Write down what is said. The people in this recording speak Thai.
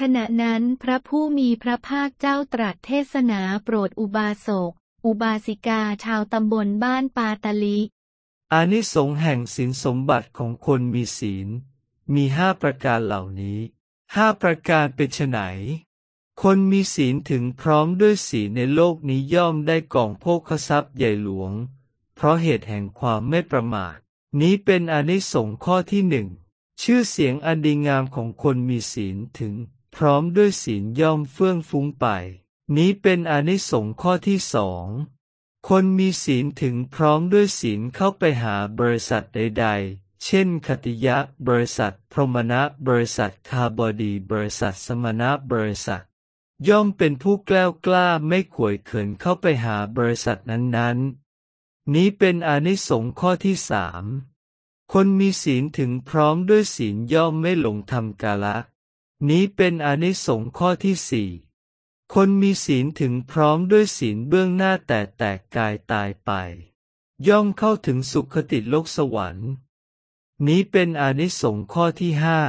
ขณะนั้นพระผู้มีพระภาคเจ้าตรัสเทศนาโปรดอุบาสก อุบาสิกาชาวตำบลบ้านปาตาลิอานิสงส์แห่งศีลสมบัติของคนมีศีล มีห้าประการเหล่านี้ห้าประการเป็นไฉนคนมีศีลถึงพร้อมด้วยศีลในโลกนี้ย่อมได้กองโภคทรัพย์ใหญ่หลวง เพราะเหตุแห่งความไม่ประมาท นี้เป็นอานิสงส์ข้อที่หนึ่ง ชื่อเสียงอันดีงามของคนมีศีลถึง พร้อมด้วยศีลย่อมเฟื่องฟุ้งไป นี้เป็นอนิสงส์ข้อที่สองคนมีศีลถึงพร้อมด้วยศีลเข้าไปหาบริษัทใด ๆ เช่น คติยะบริษัท พรหมณะบริษัทคาบดีบริษัทสมณะบริษัท ย่อมเป็นผู้แกล้วกล้าไม่ขวยเขินเข้าไปหาบริษัทนั้นๆ นี้เป็นอนิสงส์ข้อที่สามคนมีศีลถึงพร้อมด้วยศีลย่อมไม่หลงทำกาละ นี้เป็นอนิสงส์ข้อที่สี่คนมีศีลถึงพร้อมด้วยศีลเบื้องหน้าแต่แตกกายตายไป ย่อมเข้าถึงสุขติโลกสวรรค์ นี้เป็นอนิสงส์ข้อที่ห้า